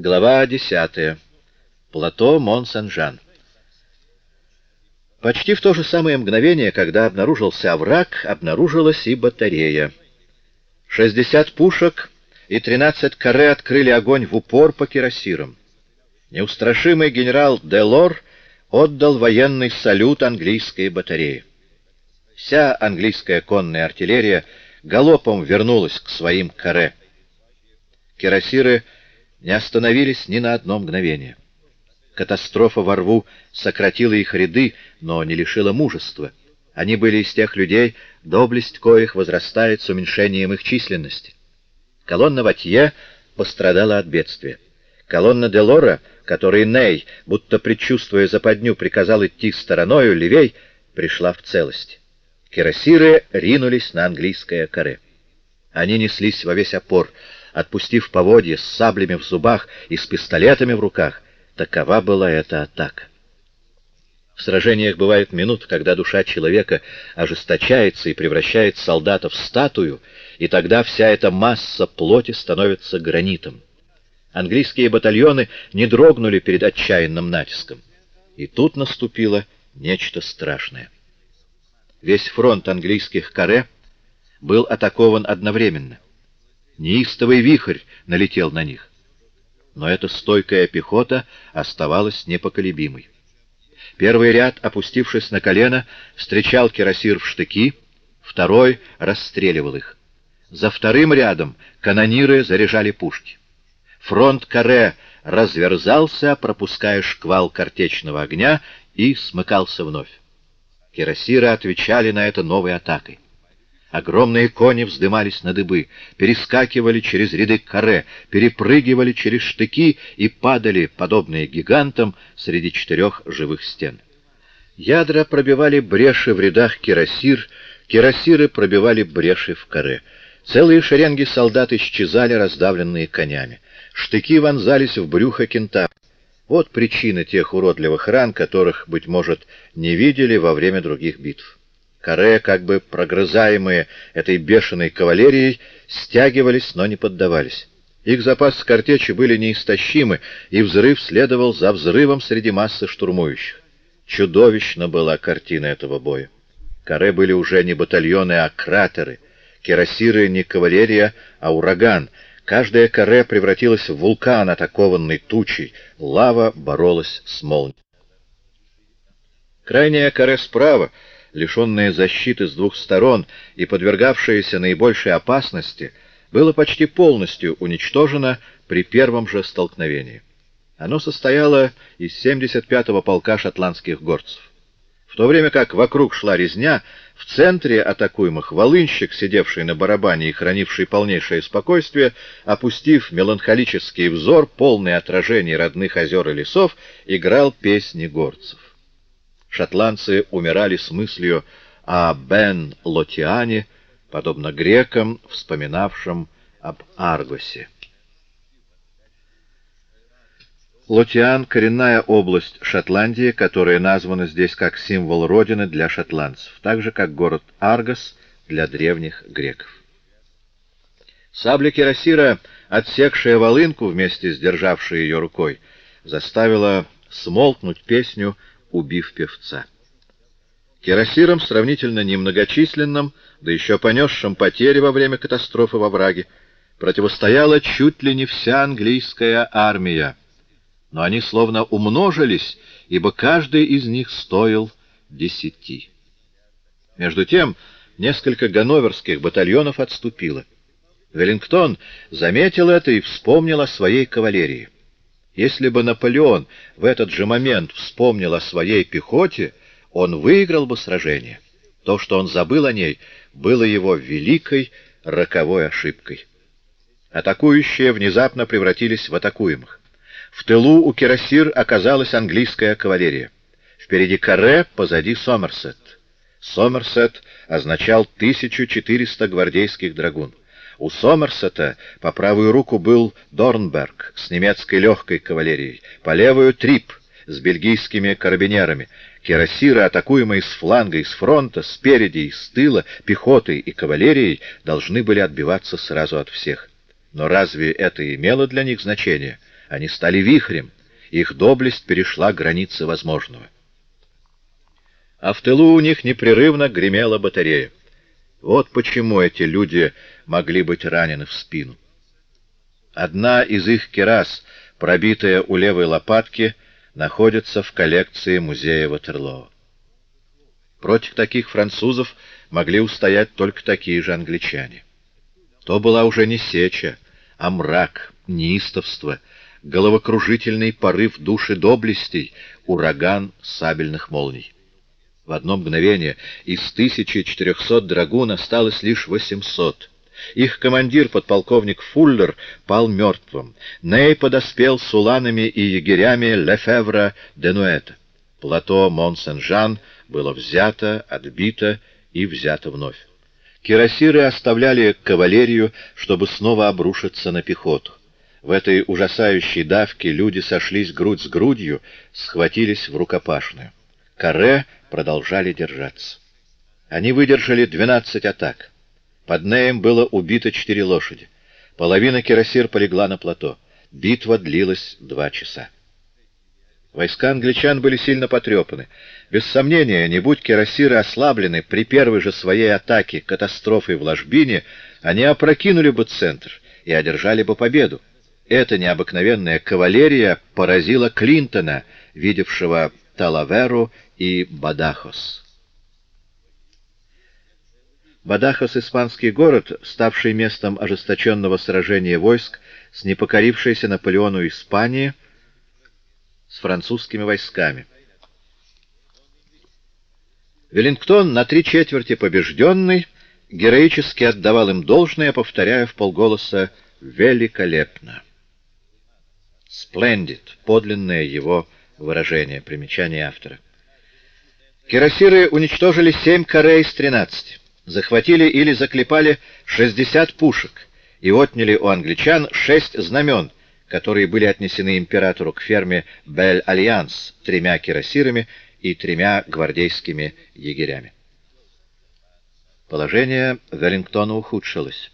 Глава 10. Плато Мон-Сен-Жан. Почти в то же самое мгновение, когда обнаружился овраг, обнаружилась и батарея. 60 пушек и 13 каре открыли огонь в упор по кирасирам. Неустрашимый генерал Делор отдал военный салют английской батарее. Вся английская конная артиллерия галопом вернулась к своим каре. Кирасиры не остановились ни на одно мгновение. Катастрофа во рву сократила их ряды, но не лишила мужества. Они были из тех людей, доблесть коих возрастает с уменьшением их численности. Колонна Ватье пострадала от бедствия. Колонна Делора, которой Ней, будто предчувствуя западню, приказал идти стороною левей, пришла в целость. Кирасиры ринулись на английское каре. Они неслись во весь опор, отпустив поводья с саблями в зубах и с пистолетами в руках. Такова была эта атака. В сражениях бывают минуты, когда душа человека ожесточается и превращает солдата в статую, и тогда вся эта масса плоти становится гранитом. Английские батальоны не дрогнули перед отчаянным натиском. И тут наступило нечто страшное. Весь фронт английских каре был атакован одновременно. Неистовый вихрь налетел на них. Но эта стойкая пехота оставалась непоколебимой. Первый ряд, опустившись на колено, встречал кирасир в штыки, второй расстреливал их. За вторым рядом канониры заряжали пушки. Фронт каре разверзался, пропуская шквал картечного огня, и смыкался вновь. Кирасиры отвечали на это новой атакой. Огромные кони вздымались на дыбы, перескакивали через ряды каре, перепрыгивали через штыки и падали, подобные гигантам, среди четырех живых стен. Ядра пробивали бреши в рядах кирасир, кирасиры пробивали бреши в каре. Целые шеренги солдат исчезали, раздавленные конями. Штыки вонзались в брюхо кента. Вот причина тех уродливых ран, которых, быть может, не видели во время других битв. Каре, как бы прогрызаемые этой бешеной кавалерией, стягивались, но не поддавались. Их запасы картечи были неистощимы, и взрыв следовал за взрывом среди массы штурмующих. Чудовищна была картина этого боя. Каре были уже не батальоны, а кратеры. Кирасиры не кавалерия, а ураган. Каждая каре превратилась в вулкан, атакованный тучей. Лава боролась с молнией. Крайняя каре справа — лишенное защиты с двух сторон и подвергавшееся наибольшей опасности, было почти полностью уничтожено при первом же столкновении. Оно состояло из 75-го полка шотландских горцев. В то время как вокруг шла резня, в центре атакуемых волынщик, сидевший на барабане и хранивший полнейшее спокойствие, опустив меланхолический взор, полный отражений родных озер и лесов, играл песни горцев. Шотландцы умирали с мыслью о Бен Лотиане, подобно грекам, вспоминавшим об Аргосе. Лотиан — коренная область Шотландии, которая названа здесь как символ родины для шотландцев, так же как город Аргос для древних греков. Сабля Кирасира, отсекшая волынку вместе с державшей ее рукой, заставила смолкнуть песню убив певца. Кирасиром, сравнительно немногочисленным, да еще понесшим потери во время катастрофы во враге, противостояла чуть ли не вся английская армия. Но они словно умножились, ибо каждый из них стоил десяти. Между тем, несколько ганноверских батальонов отступило. Веллингтон заметил это и вспомнил о своей кавалерии. Если бы Наполеон в этот же момент вспомнил о своей пехоте, он выиграл бы сражение. То, что он забыл о ней, было его великой роковой ошибкой. Атакующие внезапно превратились в атакуемых. В тылу у Кирасир оказалась английская кавалерия. Впереди Каре, позади Сомерсет. Сомерсет означал 1400 гвардейских драгун. У Сомерсета по правую руку был Дорнберг с немецкой легкой кавалерией, по левую — Трип с бельгийскими карабинерами. Кирасиры, атакуемые с фланга и с фронта, спереди и с тыла, пехотой и кавалерией, должны были отбиваться сразу от всех. Но разве это имело для них значение? Они стали вихрем, их доблесть перешла границы возможного. А в тылу у них непрерывно гремела батарея. Вот почему эти люди могли быть ранены в спину. Одна из их керас, пробитая у левой лопатки, находится в коллекции музея Ватерлоо. Против таких французов могли устоять только такие же англичане. То была уже не сеча, а мрак, неистовство, головокружительный порыв души доблестей, ураган сабельных молний. В одно мгновение из 1400 драгун осталось лишь 800. Их командир, подполковник Фуллер, пал мертвым. Ней подоспел с уланами и егерями Лефевра де Нуэта. Плато Мон-Сен-Жан было взято, отбито и взято вновь. Кирасиры оставляли кавалерию, чтобы снова обрушиться на пехоту. В этой ужасающей давке люди сошлись грудь с грудью, схватились в рукопашную. Каре продолжали держаться. Они выдержали 12 атак. Под Неем было убито четыре лошади. Половина кирасир полегла на плато. Битва длилась два часа. Войска англичан были сильно потрепаны. Без сомнения, не будь кирасиры ослаблены при первой же своей атаке катастрофой в ложбине, они опрокинули бы центр и одержали бы победу. Эта необыкновенная кавалерия поразила Клинтона, видевшего Талаверу и Бадахос. Бадахос — испанский город, ставший местом ожесточенного сражения войск с непокорившейся Наполеону Испании — с французскими войсками. Веллингтон, на три четверти побежденный, героически отдавал им должное, повторяя в полголоса «великолепно». «Сплендид» — подлинное его выражение, примечание автора. Кирасиры уничтожили семь каре из тринадцати, захватили или заклепали шестьдесят пушек и отняли у англичан шесть знамен, которые были отнесены императору к ферме Бель-Альянс тремя кирасирами и тремя гвардейскими егерями. Положение Веллингтона ухудшилось.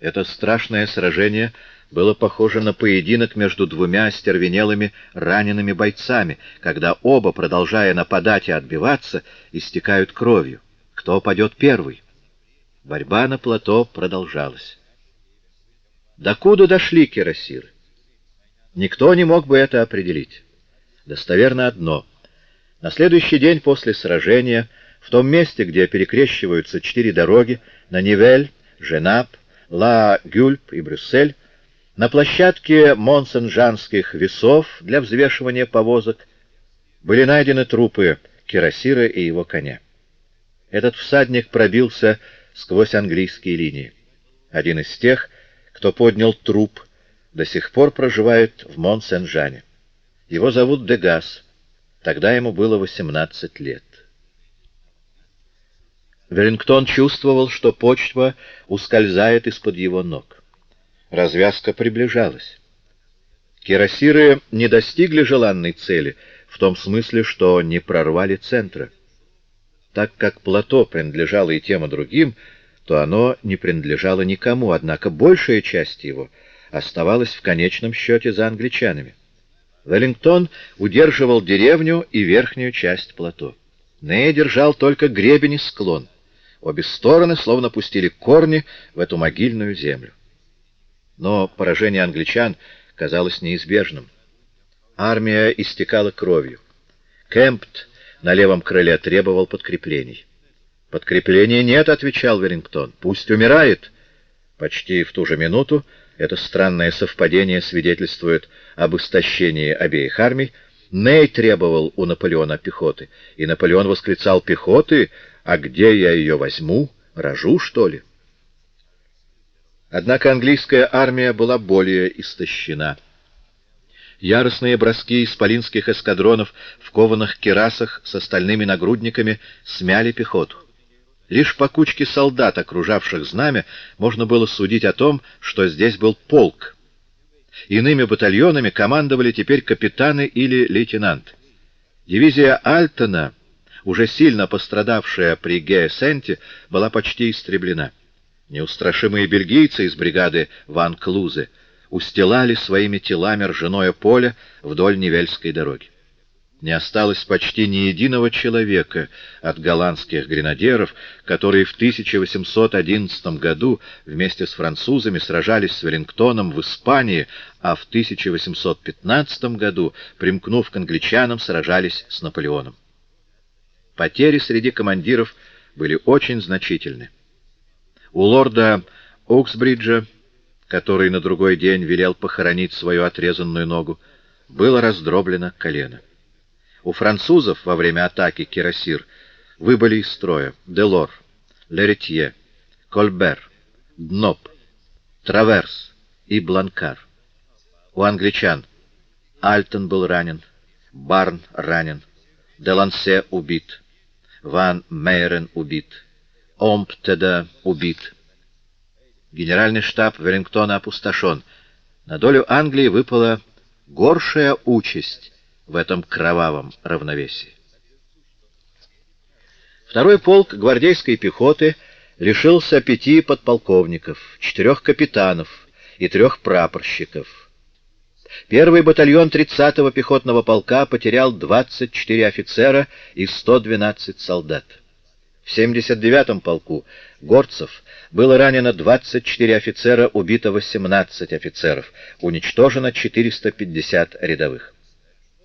Это страшное сражение было похоже на поединок между двумя остервенелыми ранеными бойцами, когда оба, продолжая нападать и отбиваться, истекают кровью. Кто падет первый? Борьба на плато продолжалась. Докуда дошли кирасиры? Никто не мог бы это определить. Достоверно одно. На следующий день после сражения, в том месте, где перекрещиваются четыре дороги, на Нивель, Женап, Ла-Гюльп и Брюссель, на площадке монсен-жанских весов для взвешивания повозок были найдены трупы Кирасира и его коня. Этот всадник пробился сквозь английские линии. Один из тех, кто поднял труп до сих пор проживает в Мон-Сен-Жане. Его зовут Дегас. Тогда ему было 18 лет. Веллингтон чувствовал, что почва ускользает из-под его ног. Развязка приближалась. Кирасиры не достигли желанной цели, в том смысле, что не прорвали центра. Так как плато принадлежало и тем, и другим, то оно не принадлежало никому, однако большая часть его — оставалась в конечном счете за англичанами. Веллингтон удерживал деревню и верхнюю часть плато. Ней держал только гребень и склон. Обе стороны словно пустили корни в эту могильную землю. Но поражение англичан казалось неизбежным. Армия истекала кровью. Кемпт на левом крыле требовал подкреплений. «Подкрепления нет», — отвечал Веллингтон. «Пусть умирает». Почти в ту же минуту это странное совпадение свидетельствует об истощении обеих армий. Ней требовал у Наполеона пехоты, и Наполеон восклицал «Пехоты? А где я ее возьму? Рожу, что ли?» Однако английская армия была более истощена. Яростные броски исполинских эскадронов в кованых керасах с остальными нагрудниками смяли пехоту. Лишь по кучке солдат, окружавших знамя, можно было судить о том, что здесь был полк. Иными батальонами командовали теперь капитаны или лейтенанты. Дивизия Альтона, уже сильно пострадавшая при Геесенте, была почти истреблена. Неустрашимые бельгийцы из бригады Ван Клузе устилали своими телами ржаное поле вдоль Невельской дороги. Не осталось почти ни единого человека от голландских гренадеров, которые в 1811 году вместе с французами сражались с Веллингтоном в Испании, а в 1815 году, примкнув к англичанам, сражались с Наполеоном. Потери среди командиров были очень значительны. У лорда Оксбриджа, который на другой день велел похоронить свою отрезанную ногу, было раздроблено колено. У французов во время атаки Кирасир выбыли из строя Делор, Леретье, Кольбер, Дноп, Траверс и Бланкар. У англичан Альтон был ранен, Барн ранен, Делансе убит, Ван Мейрен убит, Омптеда убит. Генеральный штаб Веллингтона опустошен. На долю Англии выпала горшая участь в этом кровавом равновесии. Второй полк гвардейской пехоты лишился пяти подполковников, четырех капитанов и трех прапорщиков. Первый батальон 30-го пехотного полка потерял 24 офицера и 112 солдат. В 79-м полку горцев было ранено 24 офицера, убито 18 офицеров, уничтожено 450 рядовых.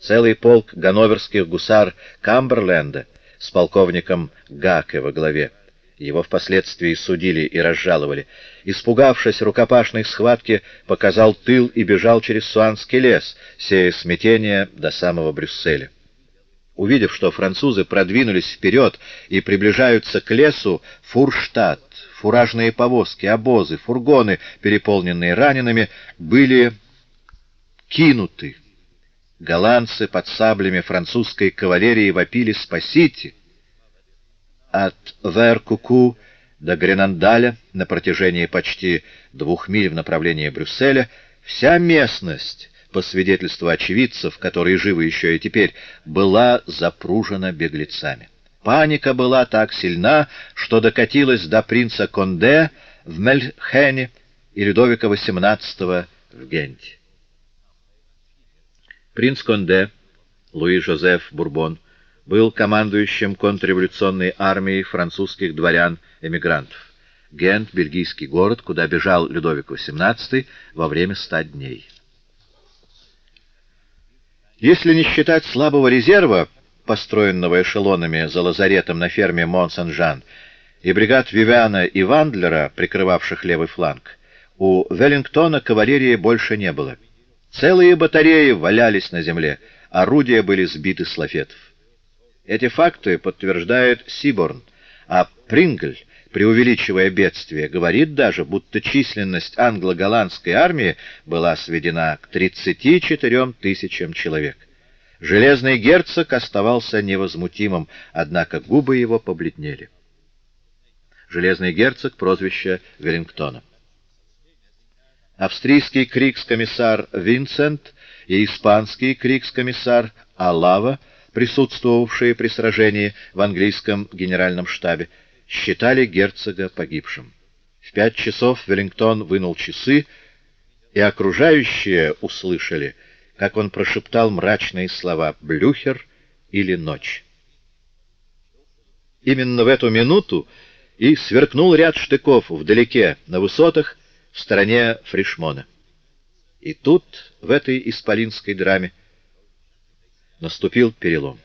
Целый полк ганноверских гусар Камберленда с полковником Гаке во главе. Его впоследствии судили и разжаловали. Испугавшись рукопашной схватки, показал тыл и бежал через Суанский лес, сея смятение до самого Брюсселя. Увидев, что французы продвинулись вперед и приближаются к лесу, Фурштадт, фуражные повозки, обозы, фургоны, переполненные ранеными, были кинуты голландцы под саблями французской кавалерии вопили «Спасите!». От Веркуку до Гренандаля на протяжении почти двух миль в направлении Брюсселя вся местность, по свидетельству очевидцев, которые живы еще и теперь, была запружена беглецами. Паника была так сильна, что докатилась до принца Конде в Мельхене и Людовика XVIII в Генте. Принц Конде, Луи-Жозеф Бурбон, был командующим контрреволюционной армией французских дворян-эмигрантов. Гент — бельгийский город, куда бежал Людовик XVIII во время ста дней. Если не считать слабого резерва, построенного эшелонами за лазаретом на ферме Мон-Сен-Жан, и бригад Вивиана и Вандлера, прикрывавших левый фланг, у Веллингтона кавалерии больше не было. Целые батареи валялись на земле, орудия были сбиты с лафетов. Эти факты подтверждает Сиборн, а Прингль, преувеличивая бедствие, говорит даже, будто численность англо-голландской армии была сведена к 34 тысячам человек. Железный герцог оставался невозмутимым, однако губы его побледнели. Железный герцог — прозвище Веллингтона австрийский крикс-комиссар Винсент и испанский крикс-комиссар Алава, присутствовавшие при сражении в английском генеральном штабе, считали герцога погибшим. В пять часов Веллингтон вынул часы, и окружающие услышали, как он прошептал мрачные слова «Блюхер» или «Ночь». Именно в эту минуту и сверкнул ряд штыков вдалеке, на высотах, в стороне Фришмона. И тут, в этой исполинской драме, наступил перелом.